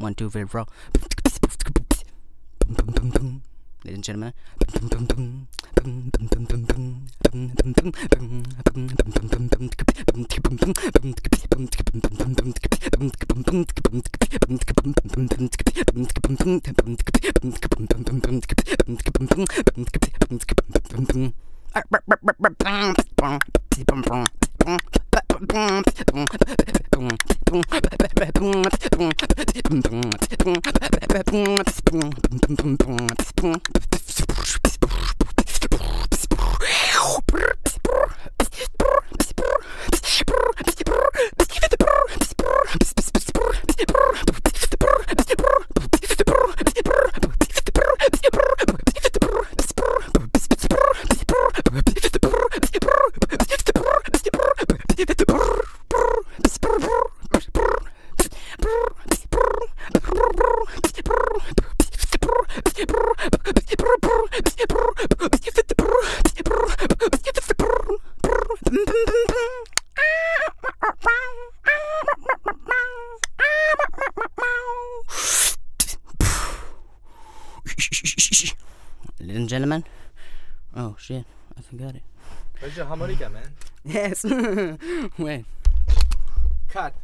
One, two, three, four. Ladies and gentlemen. pum pum Ladies and gentlemen. Oh shit, I forgot it. Where's your harmonica, man? Yes. Wait. Cut.